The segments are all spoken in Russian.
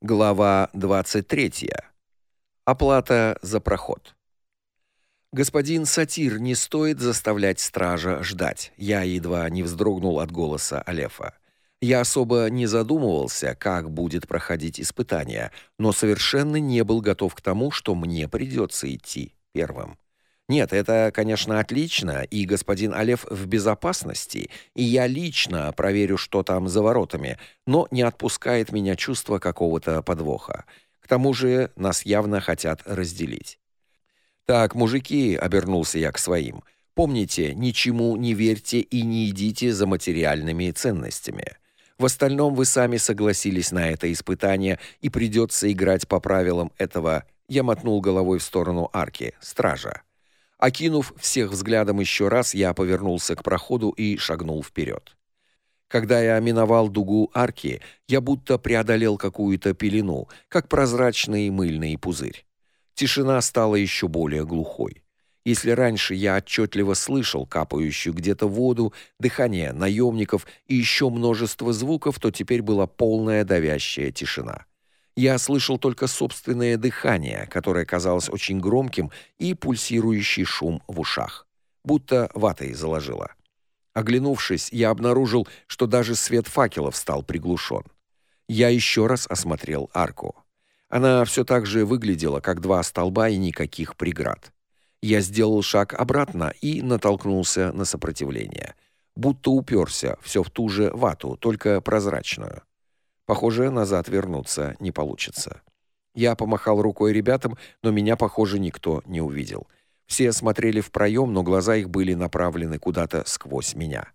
Глава 23. Оплата за проход. Господин сатир, не стоит заставлять стража ждать. Я едва не вздрогнул от голоса Алефа. Я особо не задумывался, как будет проходить испытание, но совершенно не был готов к тому, что мне придется идти первым. Нет, это, конечно, отлично, и господин Алеф в безопасности, и я лично проверю, что там за воротами, но не отпускает меня чувство какого-то подвоха. К тому же нас явно хотят разделить. Так, мужики, обернулся я к своим. Помните, ничему не верьте и не идите за материальными ценностями. В остальном вы сами согласились на это испытание, и придется играть по правилам этого. Я мотнул головой в сторону арки стража. Окинув всех взглядом еще раз, я повернулся к проходу и шагнул вперед. Когда я миновал дугу арки, я будто преодолел какую-то пелену, как прозрачный мыльный пузырь. Тишина стала еще более глухой. Если раньше я отчетливо слышал капающую где-то воду, дыхание наемников и еще множество звуков, то теперь была полная давящая тишина. Я слышал только собственное дыхание, которое казалось очень громким, и пульсирующий шум в ушах, будто ватой заложило. Оглянувшись, я обнаружил, что даже свет факелов стал приглушен. Я еще раз осмотрел арку. Она все так же выглядела, как два столба и никаких преград. Я сделал шаг обратно и натолкнулся на сопротивление, будто уперся все в ту же вату, только прозрачную. Похоже, назад вернуться не получится. Я помахал рукой ребятам, но меня, похоже, никто не увидел. Все смотрели в проем, но глаза их были направлены куда-то сквозь меня.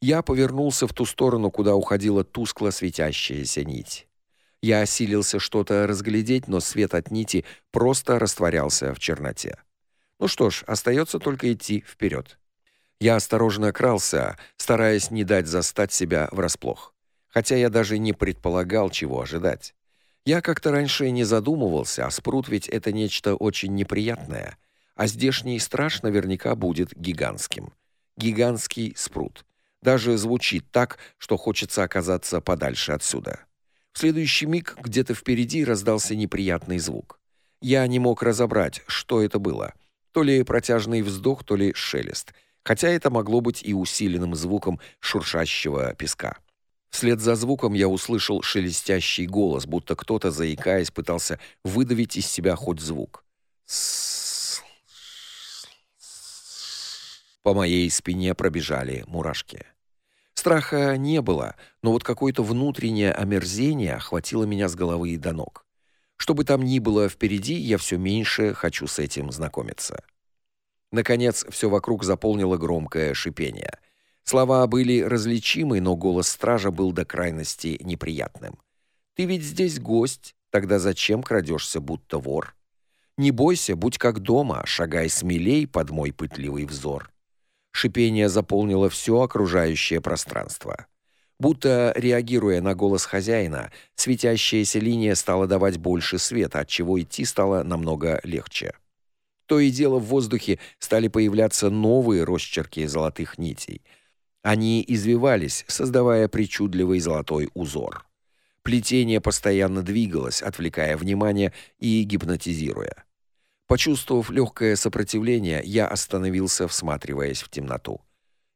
Я повернулся в ту сторону, куда уходила тускло светящаяся нить. Я осилился что-то разглядеть, но свет от нити просто растворялся в черноте. Ну что ж, остается только идти вперед. Я осторожно крался, стараясь не дать застать себя врасплох хотя я даже не предполагал, чего ожидать. Я как-то раньше не задумывался, а спрут ведь это нечто очень неприятное, а здешний страж наверняка будет гигантским. Гигантский спрут. Даже звучит так, что хочется оказаться подальше отсюда. В следующий миг где-то впереди раздался неприятный звук. Я не мог разобрать, что это было. То ли протяжный вздох, то ли шелест, хотя это могло быть и усиленным звуком шуршащего песка. Вслед за звуком я услышал шелестящий голос, будто кто-то заикаясь пытался выдавить из себя хоть звук. По моей спине пробежали мурашки. Страха не было, но вот какое-то внутреннее омерзение охватило меня с головы до ног. Что бы там ни было впереди, я все меньше хочу с этим знакомиться. Наконец, все вокруг заполнило громкое шипение. Слова были различимы, но голос стража был до крайности неприятным. Ты ведь здесь гость, тогда зачем крадешься, будто вор? Не бойся, будь как дома, шагай смелей под мой пытливый взор. Шипение заполнило все окружающее пространство. Будто реагируя на голос хозяина, светящаяся линия стала давать больше света, от чего идти стало намного легче. То и дело в воздухе стали появляться новые росчерки золотых нитей — они извивались, создавая причудливый золотой узор. Плетение постоянно двигалось, отвлекая внимание и гипнотизируя. Почувствовав легкое сопротивление, я остановился, всматриваясь в темноту.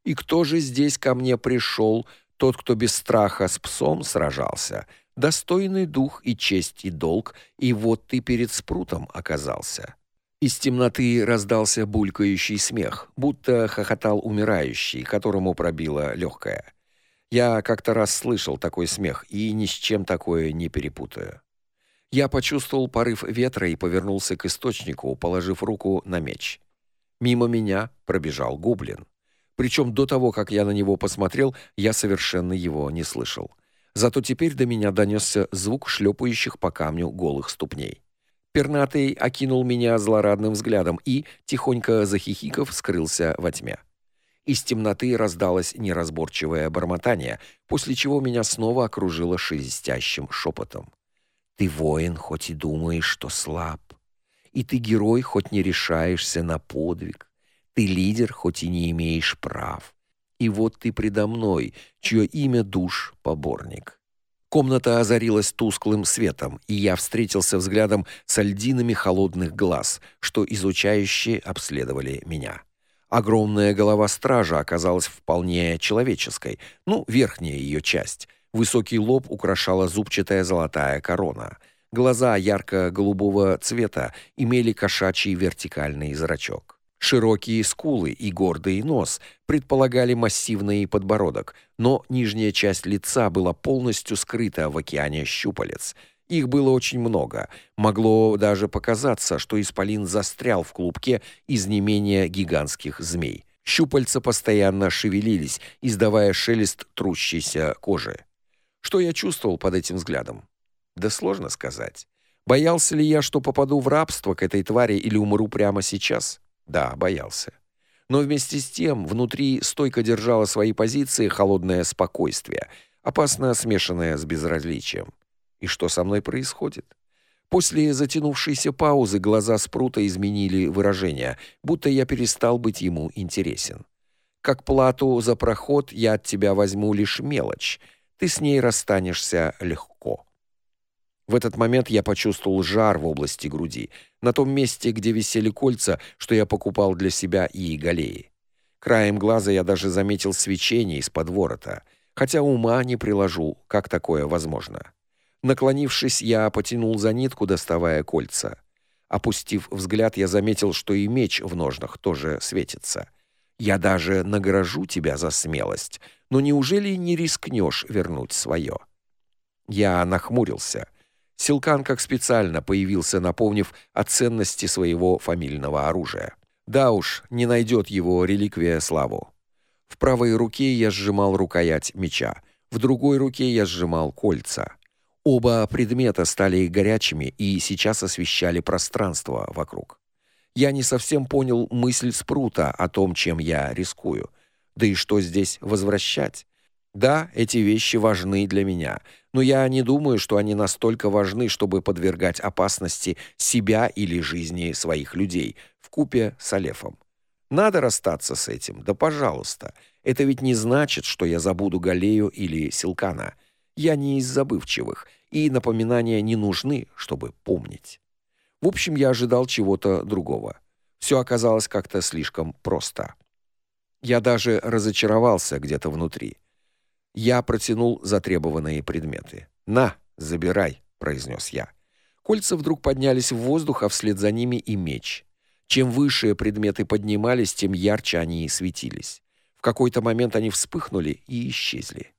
И кто же здесь ко мне пришел, тот, кто без страха с псом сражался, достойный дух и честь и долг, и вот ты перед спрутом оказался. Из темноты раздался булькающий смех, будто хохотал умирающий, которому пробило легкое. Я как-то раз слышал такой смех и ни с чем такое не перепутаю. Я почувствовал порыв ветра и повернулся к источнику, положив руку на меч. Мимо меня пробежал гоблин. Причем до того, как я на него посмотрел, я совершенно его не слышал. Зато теперь до меня донесся звук шлепающих по камню голых ступней. Пернатый окинул меня злорадным взглядом и, тихонько захихиков, скрылся во тьме. Из темноты раздалось неразборчивое бормотание, после чего меня снова окружило шелестящим шепотом. «Ты воин, хоть и думаешь, что слаб. И ты герой, хоть не решаешься на подвиг. Ты лидер, хоть и не имеешь прав. И вот ты предо мной, чье имя душ поборник. Комната озарилась тусклым светом, и я встретился взглядом с альдинами холодных глаз, что изучающе обследовали меня. Огромная голова стража оказалась вполне человеческой, ну, верхняя ее часть. Высокий лоб украшала зубчатая золотая корона. Глаза ярко-голубого цвета имели кошачий вертикальный зрачок. Широкие скулы и гордый нос предполагали массивный подбородок, но нижняя часть лица была полностью скрыта в океане щупалец. Их было очень много. Могло даже показаться, что исполин застрял в клубке из не менее гигантских змей. Щупальца постоянно шевелились, издавая шелест трущейся кожи. Что я чувствовал под этим взглядом? Да сложно сказать. Боялся ли я, что попаду в рабство к этой твари или умру прямо сейчас? Да, боялся. Но вместе с тем внутри стойко держало свои позиции холодное спокойствие, опасно смешанное с безразличием. И что со мной происходит? После затянувшейся паузы глаза Спрута изменили выражение, будто я перестал быть ему интересен. Как плату за проход я от тебя возьму лишь мелочь. Ты с ней расстанешься легко. В этот момент я почувствовал жар в области груди, на том месте, где висели кольца, что я покупал для себя и Галеи. Краем глаза я даже заметил свечение из-под ворота, хотя ума не приложу, как такое возможно. Наклонившись, я потянул за нитку, доставая кольца. Опустив взгляд, я заметил, что и меч в ножнах тоже светится. Я даже награжу тебя за смелость, но неужели не рискнешь вернуть свое? Я нахмурился. Силкан как специально появился, напомнив о ценности своего фамильного оружия. Да уж, не найдет его реликвия славу. В правой руке я сжимал рукоять меча, в другой руке я сжимал кольца. Оба предмета стали горячими и сейчас освещали пространство вокруг. Я не совсем понял мысль Спрута о том, чем я рискую. Да и что здесь возвращать? Да, эти вещи важны для меня, но я не думаю, что они настолько важны, чтобы подвергать опасности себя или жизни своих людей в купе с Алефом. Надо расстаться с этим. Да, пожалуйста. Это ведь не значит, что я забуду Галею или Силкана. Я не из забывчивых, и напоминания не нужны, чтобы помнить. В общем, я ожидал чего-то другого. Все оказалось как-то слишком просто. Я даже разочаровался где-то внутри. Я протянул затребованные предметы. "На, забирай", произнес я. Кольца вдруг поднялись в воздух, а вслед за ними и меч. Чем выше предметы поднимались, тем ярче они светились. В какой-то момент они вспыхнули и исчезли.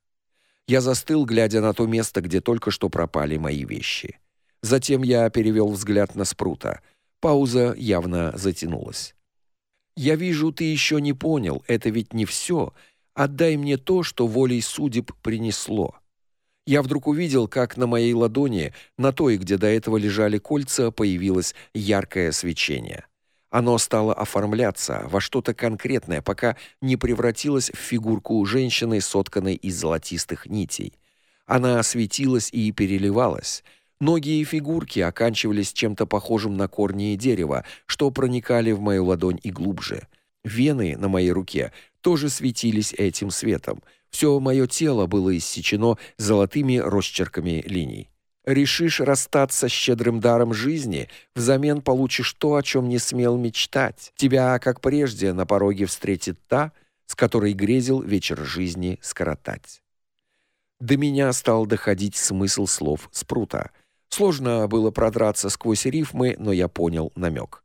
Я застыл, глядя на то место, где только что пропали мои вещи. Затем я перевел взгляд на Спрута. Пауза явно затянулась. Я вижу, ты еще не понял, это ведь не все. Отдай мне то, что волей судеб принесло. Я вдруг увидел, как на моей ладони, на той, где до этого лежали кольца, появилось яркое свечение. Оно стало оформляться во что-то конкретное, пока не превратилось в фигурку женщины, сотканной из золотистых нитей. Она светилась и переливалась. Ноги и фигурки оканчивались чем-то похожим на корни дерева, что проникали в мою ладонь и глубже. Вены на моей руке тоже светились этим светом. Все мое тело было иссечено золотыми росчерками линий. Решишь расстаться с щедрым даром жизни, взамен получишь то, о чем не смел мечтать. Тебя, как прежде, на пороге встретит та, с которой грезил вечер жизни скоротать. До меня стал доходить смысл слов Спрута. Сложно было продраться сквозь рифмы, но я понял намек.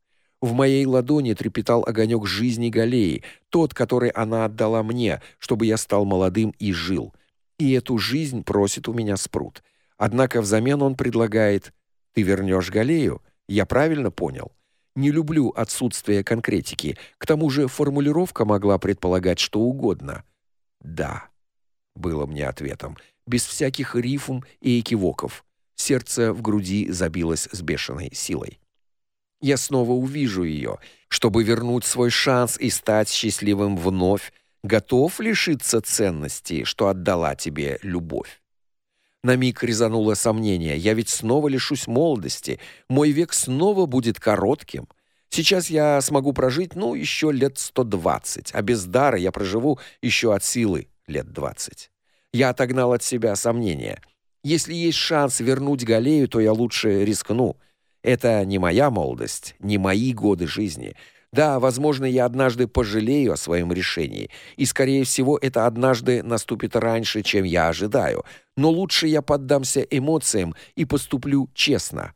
В моей ладони трепетал огонек жизни Галеи, тот, который она отдала мне, чтобы я стал молодым и жил. И эту жизнь просит у меня Спрут. Однако взамен он предлагает: "Ты вернешь Галею?" Я правильно понял? Не люблю отсутствие конкретики. К тому же формулировка могла предполагать что угодно. "Да", было мне ответом, без всяких рифм и экивоков. Сердце в груди забилось с бешеной силой я снова увижу ее, чтобы вернуть свой шанс и стать счастливым вновь, готов лишиться ценностей, что отдала тебе любовь. На миг резануло сомнение. Я ведь снова лишусь молодости. Мой век снова будет коротким. Сейчас я смогу прожить, ну, еще лет 120, а без дара я проживу еще от силы лет 20. Я отогнал от себя сомнения. Если есть шанс вернуть Галею, то я лучше рискну. Это не моя молодость, не мои годы жизни. Да, возможно, я однажды пожалею о своем решении, и скорее всего, это однажды наступит раньше, чем я ожидаю. Но лучше я поддамся эмоциям и поступлю честно.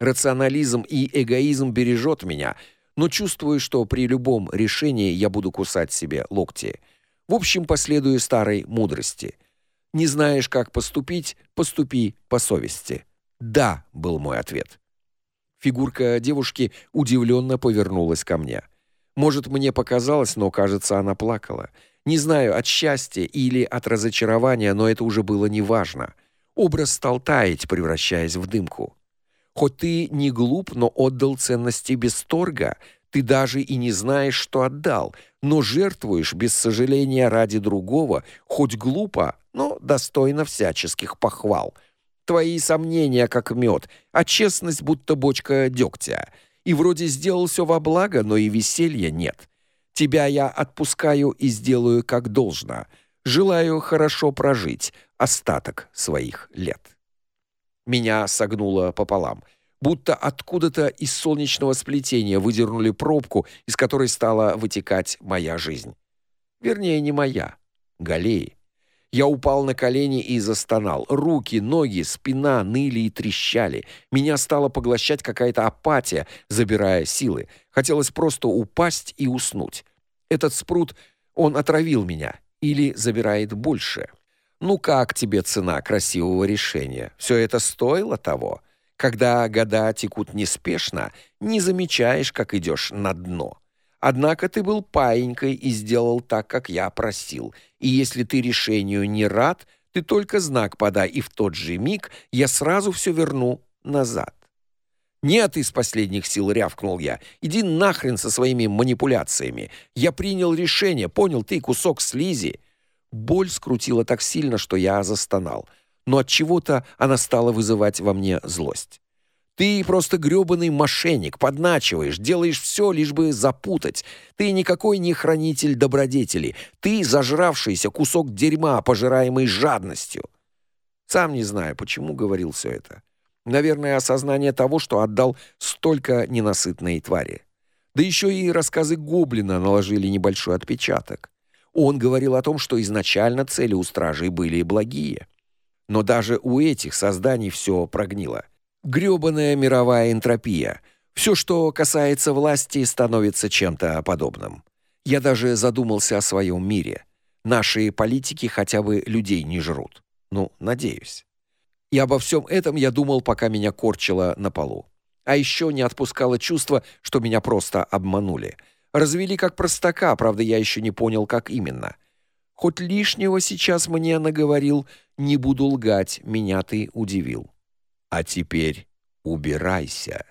Рационализм и эгоизм бережет меня, но чувствую, что при любом решении я буду кусать себе локти. В общем, последую старой мудрости. Не знаешь, как поступить, поступи по совести. Да, был мой ответ. Фигурка девушки удивленно повернулась ко мне. Может, мне показалось, но, кажется, она плакала. Не знаю, от счастья или от разочарования, но это уже было неважно. Образ стал таять, превращаясь в дымку. Хоть ты не глуп, но отдал ценности без торга, ты даже и не знаешь, что отдал, но жертвуешь без сожаления ради другого, хоть глупо, но достойно всяческих похвал. Твои сомнения как мед, а честность будто бочка дегтя. И вроде сделал все во благо, но и веселья нет. Тебя я отпускаю и сделаю как должно. Желаю хорошо прожить остаток своих лет. Меня согнуло пополам будто откуда-то из солнечного сплетения выдернули пробку, из которой стала вытекать моя жизнь. Вернее, не моя, Галеи. Я упал на колени и застонал. Руки, ноги, спина ныли и трещали. Меня стала поглощать какая-то апатия, забирая силы. Хотелось просто упасть и уснуть. Этот спрут, он отравил меня или забирает больше. Ну как тебе цена красивого решения? Все это стоило того? Когда года текут неспешно, не замечаешь, как идешь на дно. Однако ты был паинькой и сделал так, как я просил. И если ты решению не рад, ты только знак подай, и в тот же миг я сразу все верну назад. «Нет, из последних сил рявкнул я. Иди нахрен со своими манипуляциями. Я принял решение, понял ты, кусок слизи». Боль скрутила так сильно, что я застонал но от чего-то она стала вызывать во мне злость. Ты просто грёбаный мошенник, подначиваешь, делаешь все, лишь бы запутать. Ты никакой не хранитель добродетели. Ты зажравшийся кусок дерьма, пожираемый жадностью. Сам не знаю, почему говорил все это. Наверное, осознание того, что отдал столько ненасытной твари. Да еще и рассказы гоблина наложили небольшой отпечаток. Он говорил о том, что изначально цели у стражей были благие. Но даже у этих созданий все прогнило. Грёбаная мировая энтропия. Все, что касается власти, становится чем-то подобным. Я даже задумался о своем мире. Наши политики хотя бы людей не жрут. Ну, надеюсь. И обо всем этом я думал, пока меня корчило на полу. А еще не отпускало чувство, что меня просто обманули. Развели как простака, правда, я еще не понял, как именно. Хоть лишнего сейчас мне наговорил, не буду лгать, меня ты удивил. А теперь убирайся.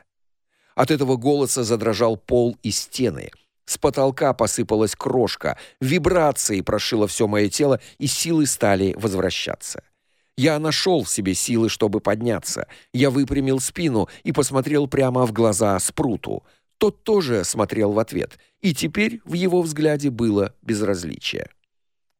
От этого голоса задрожал пол и стены. С потолка посыпалась крошка, вибрации прошило все мое тело, и силы стали возвращаться. Я нашел в себе силы, чтобы подняться. Я выпрямил спину и посмотрел прямо в глаза Спруту. Тот тоже смотрел в ответ, и теперь в его взгляде было безразличие.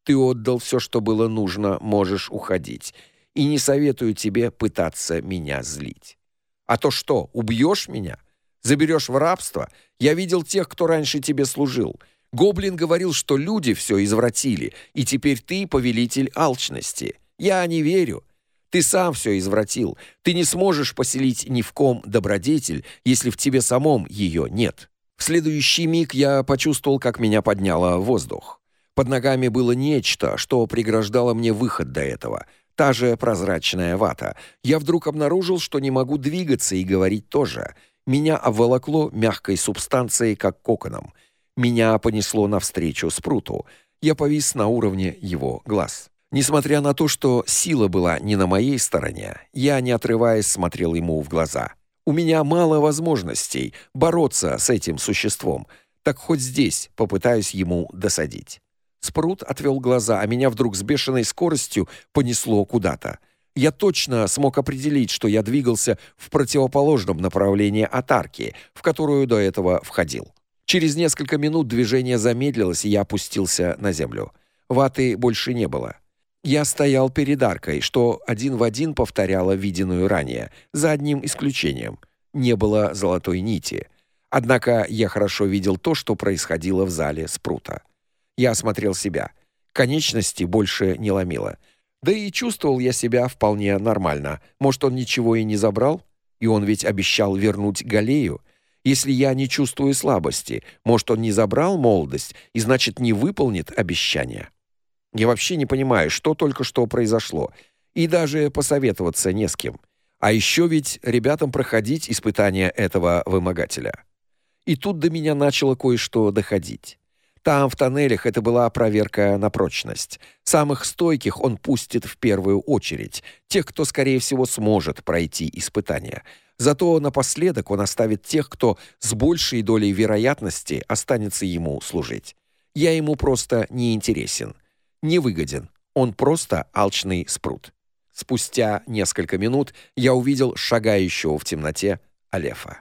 Ты отдал все, что было нужно, можешь уходить. И не советую тебе пытаться меня злить. А то что, убьешь меня? Заберешь в рабство? Я видел тех, кто раньше тебе служил. Гоблин говорил, что люди все извратили, и теперь ты повелитель алчности. Я не верю. Ты сам все извратил. Ты не сможешь поселить ни в ком добродетель, если в тебе самом ее нет. В следующий миг я почувствовал, как меня подняло в воздух. Под ногами было нечто, что преграждало мне выход до этого. Та же прозрачная вата. Я вдруг обнаружил, что не могу двигаться и говорить тоже. Меня обволокло мягкой субстанцией, как коконом. Меня понесло навстречу спруту. Я повис на уровне его глаз. Несмотря на то, что сила была не на моей стороне, я, не отрываясь, смотрел ему в глаза. У меня мало возможностей бороться с этим существом, так хоть здесь попытаюсь ему досадить. Спрут отвел глаза, а меня вдруг с бешеной скоростью понесло куда-то. Я точно смог определить, что я двигался в противоположном направлении от арки, в которую до этого входил. Через несколько минут движение замедлилось, и я опустился на землю. Ваты больше не было. Я стоял перед аркой, что один в один повторяло виденную ранее, за одним исключением. Не было золотой нити. Однако я хорошо видел то, что происходило в зале спрута. Я осмотрел себя. Конечности больше не ломило. Да и чувствовал я себя вполне нормально. Может, он ничего и не забрал? И он ведь обещал вернуть Галею. Если я не чувствую слабости, может, он не забрал молодость и значит не выполнит обещание. Я вообще не понимаю, что только что произошло, и даже посоветоваться не с кем. А еще ведь ребятам проходить испытания этого вымогателя. И тут до меня начало кое-что доходить. Там в тоннелях это была проверка на прочность. Самых стойких он пустит в первую очередь, тех, кто скорее всего сможет пройти испытания. Зато напоследок он оставит тех, кто с большей долей вероятности останется ему служить. Я ему просто не интересен, не выгоден. Он просто алчный спрут. Спустя несколько минут я увидел шагающего в темноте Алефа.